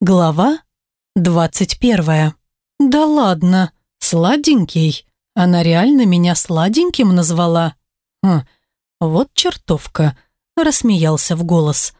Глава двадцать первая. «Да ладно, сладенький. Она реально меня сладеньким назвала?» «Хм, вот чертовка», – рассмеялся в голос.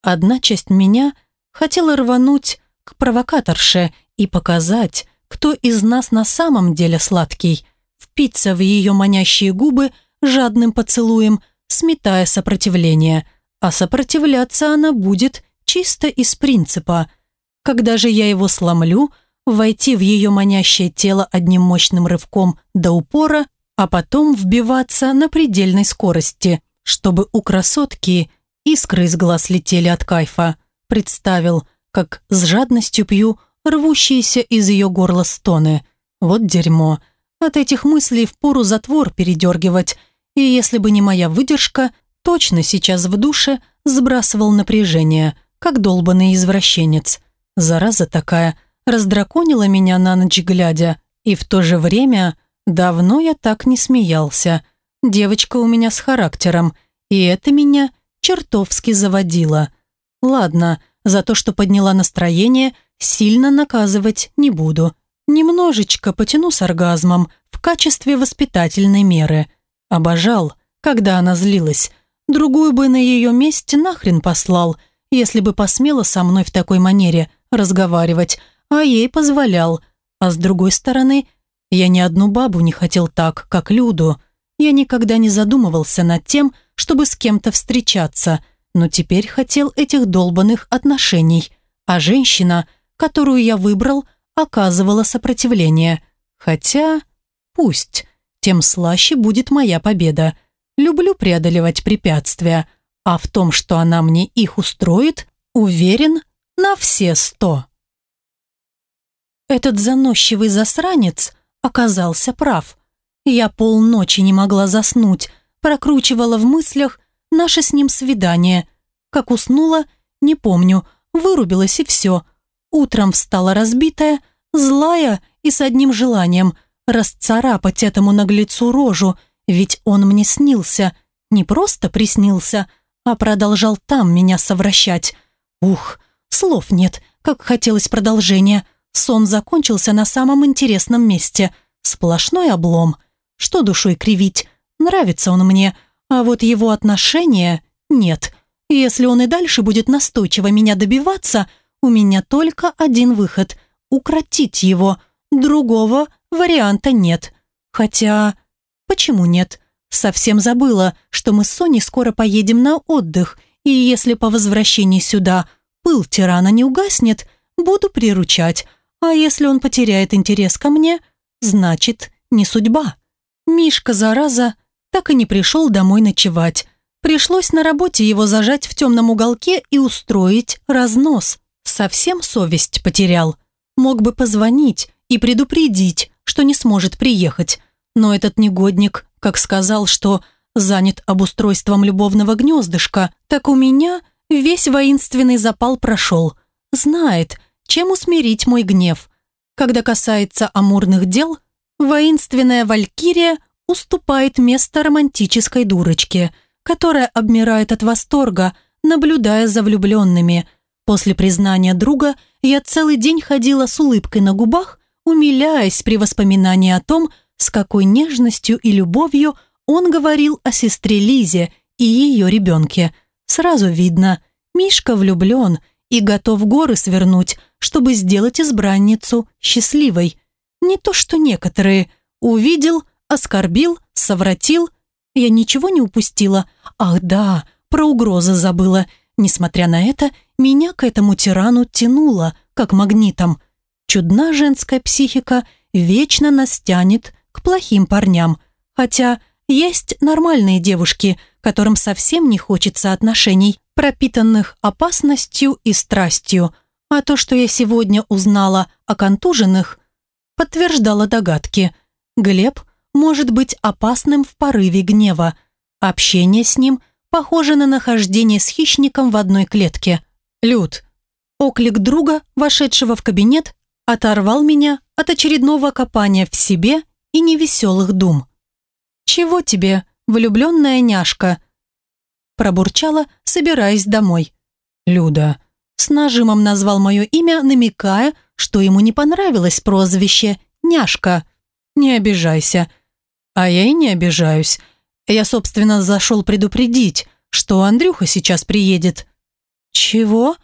Одна часть меня хотела рвануть к провокаторше и показать, кто из нас на самом деле сладкий, впиться в ее манящие губы жадным поцелуем, сметая сопротивление, а сопротивляться она будет чисто из принципа – когда же я его сломлю, войти в ее манящее тело одним мощным рывком до упора, а потом вбиваться на предельной скорости, чтобы у красотки искры из глаз летели от кайфа. Представил, как с жадностью пью рвущиеся из ее горла стоны. Вот дерьмо. От этих мыслей впору затвор передергивать, и если бы не моя выдержка, точно сейчас в душе сбрасывал напряжение, как долбанный извращенец. Зараза такая, раздраконила меня на ночь глядя, и в то же время давно я так не смеялся. Девочка у меня с характером, и это меня чертовски заводило. Ладно, за то, что подняла настроение, сильно наказывать не буду. Немножечко потяну с оргазмом в качестве воспитательной меры. Обожал, когда она злилась. Другую бы на ее месте нахрен послал, если бы посмела со мной в такой манере – разговаривать, а ей позволял. А с другой стороны, я ни одну бабу не хотел так, как Люду. Я никогда не задумывался над тем, чтобы с кем-то встречаться, но теперь хотел этих долбанных отношений. А женщина, которую я выбрал, оказывала сопротивление. Хотя, пусть, тем слаще будет моя победа. Люблю преодолевать препятствия, а в том, что она мне их устроит, уверен на все сто. Этот заносчивый засранец оказался прав. Я полночи не могла заснуть, прокручивала в мыслях наше с ним свидание. Как уснула, не помню, вырубилась и все. Утром встала разбитая, злая и с одним желанием расцарапать этому наглецу рожу, ведь он мне снился, не просто приснился, а продолжал там меня совращать. Ух, Слов нет, как хотелось продолжения. Сон закончился на самом интересном месте. Сплошной облом. Что душой кривить? Нравится он мне, а вот его отношения нет. Если он и дальше будет настойчиво меня добиваться, у меня только один выход – укротить его. Другого варианта нет. Хотя, почему нет? Совсем забыла, что мы с Соней скоро поедем на отдых, и если по возвращении сюда – пыл тирана не угаснет, буду приручать, а если он потеряет интерес ко мне, значит, не судьба. Мишка, зараза, так и не пришел домой ночевать. Пришлось на работе его зажать в темном уголке и устроить разнос. Совсем совесть потерял. Мог бы позвонить и предупредить, что не сможет приехать. Но этот негодник, как сказал, что занят обустройством любовного гнездышка, так у меня Весь воинственный запал прошел. Знает, чем усмирить мой гнев. Когда касается амурных дел, воинственная валькирия уступает место романтической дурочке, которая обмирает от восторга, наблюдая за влюбленными. После признания друга я целый день ходила с улыбкой на губах, умиляясь при воспоминании о том, с какой нежностью и любовью он говорил о сестре Лизе и ее ребенке – Сразу видно, Мишка влюблен и готов горы свернуть, чтобы сделать избранницу счастливой. Не то что некоторые. Увидел, оскорбил, совратил. Я ничего не упустила. Ах да, про угрозы забыла. Несмотря на это, меня к этому тирану тянуло, как магнитом. Чудна женская психика вечно нас тянет к плохим парням. Хотя есть нормальные девушки – которым совсем не хочется отношений, пропитанных опасностью и страстью, а то, что я сегодня узнала о контуженных, подтверждало догадки. Глеб может быть опасным в порыве гнева. Общение с ним похоже на нахождение с хищником в одной клетке. «Люд». Оклик друга, вошедшего в кабинет, оторвал меня от очередного копания в себе и невеселых дум. «Чего тебе?» Влюбленная няшка. Пробурчала, собираясь домой. «Люда, С нажимом назвал мое имя, намекая, что ему не понравилось прозвище «няшка». «Не обижайся». А я и не обижаюсь. Я, собственно, зашел предупредить, что Андрюха сейчас приедет. «Чего?»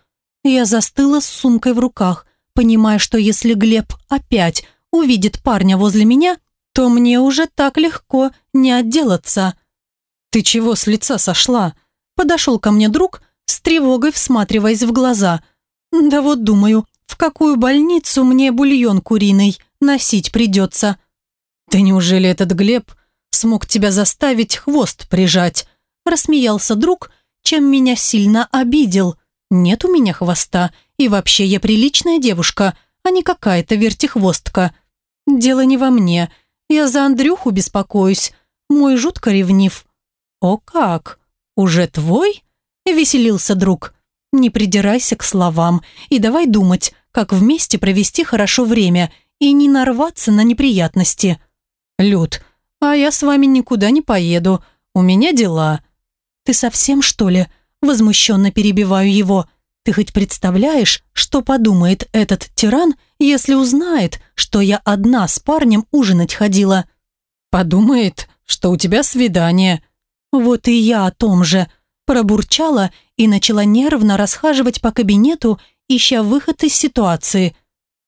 Я застыла с сумкой в руках, понимая, что если Глеб опять увидит парня возле меня, то мне уже так легко не отделаться. «Ты чего с лица сошла?» Подошел ко мне друг, с тревогой всматриваясь в глаза. «Да вот думаю, в какую больницу мне бульон куриный носить придется?» «Да неужели этот Глеб смог тебя заставить хвост прижать?» Рассмеялся друг, чем меня сильно обидел. «Нет у меня хвоста, и вообще я приличная девушка, а не какая-то вертихвостка. Дело не во мне, я за Андрюху беспокоюсь, мой жутко ревнив». «О как! Уже твой?» – веселился друг. «Не придирайся к словам и давай думать, как вместе провести хорошо время и не нарваться на неприятности». «Люд, а я с вами никуда не поеду, у меня дела». «Ты совсем, что ли?» Возмущенно перебиваю его. «Ты хоть представляешь, что подумает этот тиран, если узнает, что я одна с парнем ужинать ходила?» «Подумает, что у тебя свидание». «Вот и я о том же», пробурчала и начала нервно расхаживать по кабинету, ища выход из ситуации.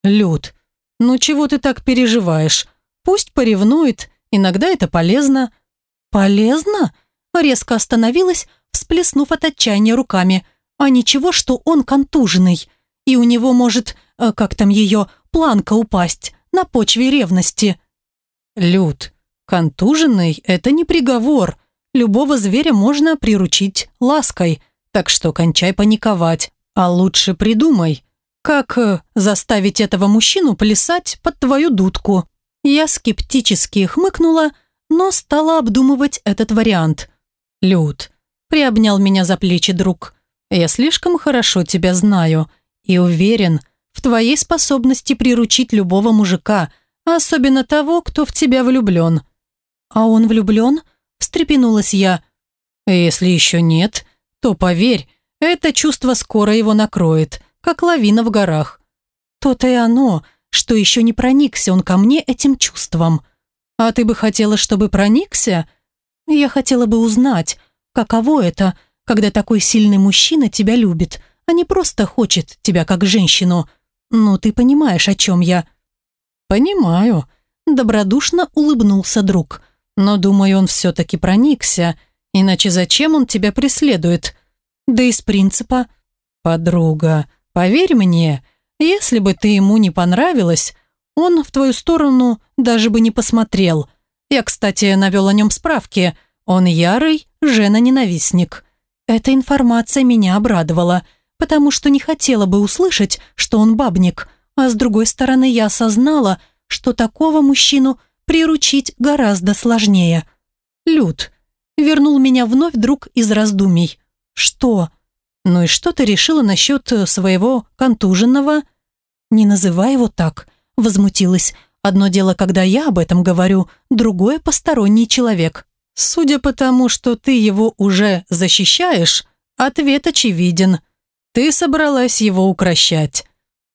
«Люд, ну чего ты так переживаешь? Пусть поревнует, иногда это полезно». «Полезно?» Резко остановилась, всплеснув от отчаяния руками. «А ничего, что он контуженный, и у него может, э, как там ее, планка упасть на почве ревности». «Люд, контуженный – это не приговор. Любого зверя можно приручить лаской, так что кончай паниковать. А лучше придумай, как э, заставить этого мужчину плясать под твою дудку». Я скептически хмыкнула, но стала обдумывать этот вариант. «Люд», — приобнял меня за плечи друг, «я слишком хорошо тебя знаю и уверен в твоей способности приручить любого мужика, особенно того, кто в тебя влюблен». «А он влюблен?» — встрепенулась я. «Если еще нет, то поверь, это чувство скоро его накроет, как лавина в горах». «То-то и оно», — что еще не проникся он ко мне этим чувством. А ты бы хотела, чтобы проникся? Я хотела бы узнать, каково это, когда такой сильный мужчина тебя любит, а не просто хочет тебя как женщину. Ну, ты понимаешь, о чем я?» «Понимаю», — добродушно улыбнулся друг. «Но, думаю, он все-таки проникся, иначе зачем он тебя преследует?» «Да из принципа...» «Подруга, поверь мне, если бы ты ему не понравилась, он в твою сторону даже бы не посмотрел. Я, кстати, навел о нем справки. Он ярый жена-ненавистник. Эта информация меня обрадовала, потому что не хотела бы услышать, что он бабник. А с другой стороны, я осознала, что такого мужчину приручить гораздо сложнее. Люд. Вернул меня вновь друг из раздумий. Что? «Ну и что ты решила насчет э, своего контуженного?» «Не называй его так», — возмутилась. «Одно дело, когда я об этом говорю, другое — посторонний человек. Судя по тому, что ты его уже защищаешь, ответ очевиден. Ты собралась его укращать.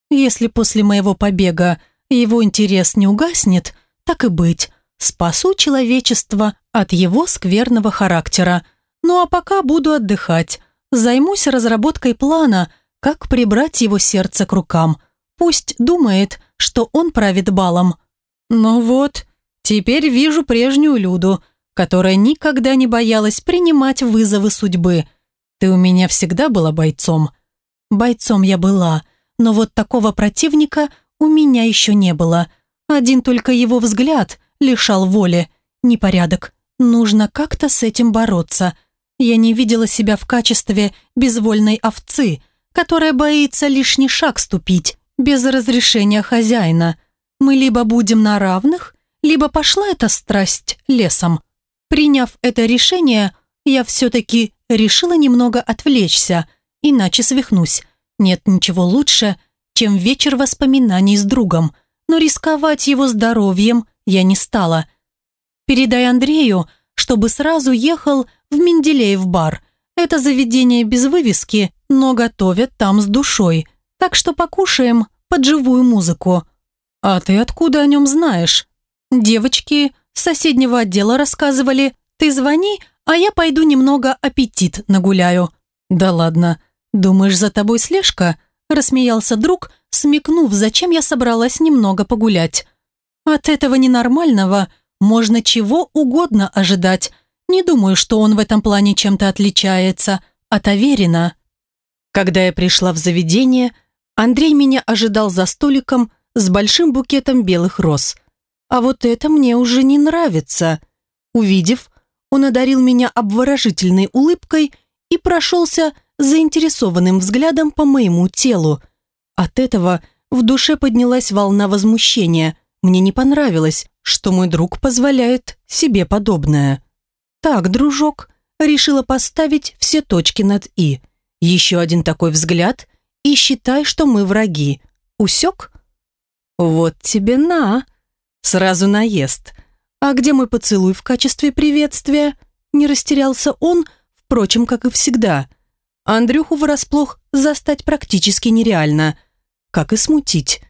Если после моего побега его интерес не угаснет, так и быть, спасу человечество от его скверного характера. Ну а пока буду отдыхать, Займусь разработкой плана, как прибрать его сердце к рукам. Пусть думает, что он правит балом. Ну вот, теперь вижу прежнюю Люду, которая никогда не боялась принимать вызовы судьбы. Ты у меня всегда была бойцом. Бойцом я была, но вот такого противника у меня еще не было. Один только его взгляд лишал воли. Непорядок. Нужно как-то с этим бороться. Я не видела себя в качестве безвольной овцы, которая боится лишний шаг ступить без разрешения хозяина. Мы либо будем на равных, либо пошла эта страсть лесом. Приняв это решение, я все-таки решила немного отвлечься, иначе свихнусь. Нет ничего лучше, чем вечер воспоминаний с другом, но рисковать его здоровьем я не стала. Передай Андрею, чтобы сразу ехал в Менделеев бар. Это заведение без вывески, но готовят там с душой. Так что покушаем под живую музыку. А ты откуда о нем знаешь? Девочки с соседнего отдела рассказывали. Ты звони, а я пойду немного аппетит нагуляю. Да ладно, думаешь, за тобой слежка? Рассмеялся друг, смекнув, зачем я собралась немного погулять. От этого ненормального можно чего угодно ожидать. Не думаю, что он в этом плане чем-то отличается от Аверина. Когда я пришла в заведение, Андрей меня ожидал за столиком с большим букетом белых роз. А вот это мне уже не нравится. Увидев, он одарил меня обворожительной улыбкой и прошелся заинтересованным взглядом по моему телу. От этого в душе поднялась волна возмущения. Мне не понравилось, что мой друг позволяет себе подобное. «Так, дружок», решила поставить все точки над «и». Еще один такой взгляд, и считай, что мы враги. Усек? Вот тебе на. Сразу наезд. А где мой поцелуй в качестве приветствия? Не растерялся он, впрочем, как и всегда. Андрюху врасплох застать практически нереально. Как и смутить.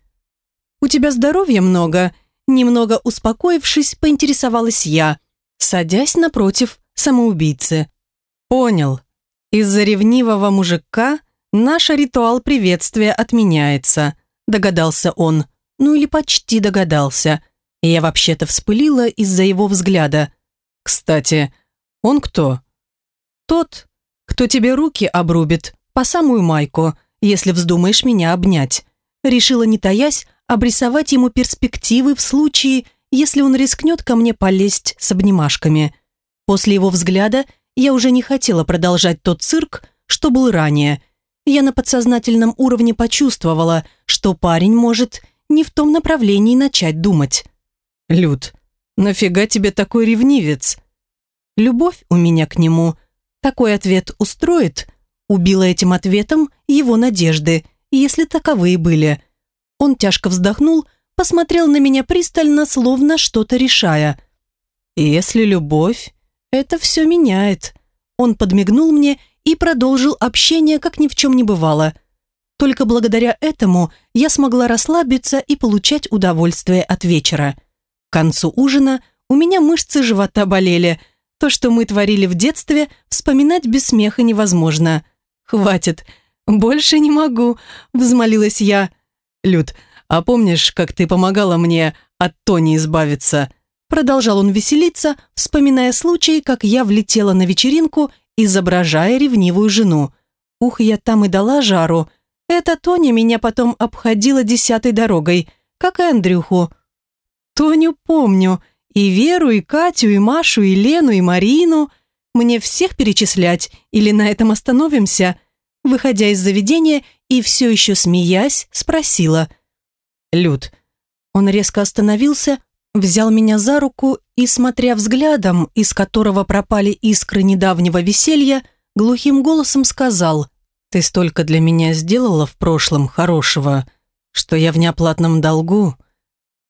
«У тебя здоровья много?» Немного успокоившись, поинтересовалась я, садясь напротив самоубийцы. «Понял. Из-за ревнивого мужика наш ритуал приветствия отменяется», догадался он. Ну или почти догадался. Я вообще-то вспылила из-за его взгляда. «Кстати, он кто?» «Тот, кто тебе руки обрубит по самую майку, если вздумаешь меня обнять». Решила, не таясь, обрисовать ему перспективы в случае, если он рискнет ко мне полезть с обнимашками. После его взгляда я уже не хотела продолжать тот цирк, что был ранее. Я на подсознательном уровне почувствовала, что парень может не в том направлении начать думать. «Люд, нафига тебе такой ревнивец?» «Любовь у меня к нему. Такой ответ устроит?» Убила этим ответом его надежды, если таковые были. Он тяжко вздохнул, посмотрел на меня пристально, словно что-то решая. «Если любовь, это все меняет». Он подмигнул мне и продолжил общение, как ни в чем не бывало. Только благодаря этому я смогла расслабиться и получать удовольствие от вечера. К концу ужина у меня мышцы живота болели. То, что мы творили в детстве, вспоминать без смеха невозможно. «Хватит, больше не могу», – взмолилась я. «Люд, а помнишь, как ты помогала мне от Тони избавиться?» Продолжал он веселиться, вспоминая случай, как я влетела на вечеринку, изображая ревнивую жену. Ух, я там и дала жару. Эта Тоня меня потом обходила десятой дорогой, как и Андрюху. Тоню помню. И Веру, и Катю, и Машу, и Лену, и Марину. Мне всех перечислять или на этом остановимся? Выходя из заведения и все еще смеясь, спросила. «Люд». Он резко остановился, взял меня за руку и, смотря взглядом, из которого пропали искры недавнего веселья, глухим голосом сказал «Ты столько для меня сделала в прошлом хорошего, что я в неоплатном долгу.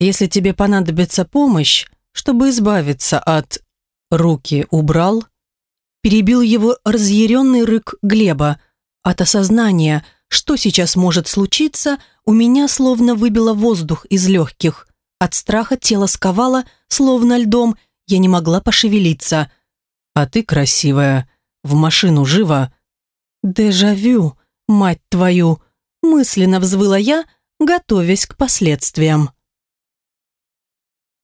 Если тебе понадобится помощь, чтобы избавиться от...» Руки убрал, перебил его разъяренный рык Глеба. От осознания, что сейчас может случиться, у меня словно выбило воздух из легких. От страха тело сковало, словно льдом, я не могла пошевелиться. «А ты красивая. В машину живо». «Дежавю, мать твою!» мысленно взвыла я, готовясь к последствиям.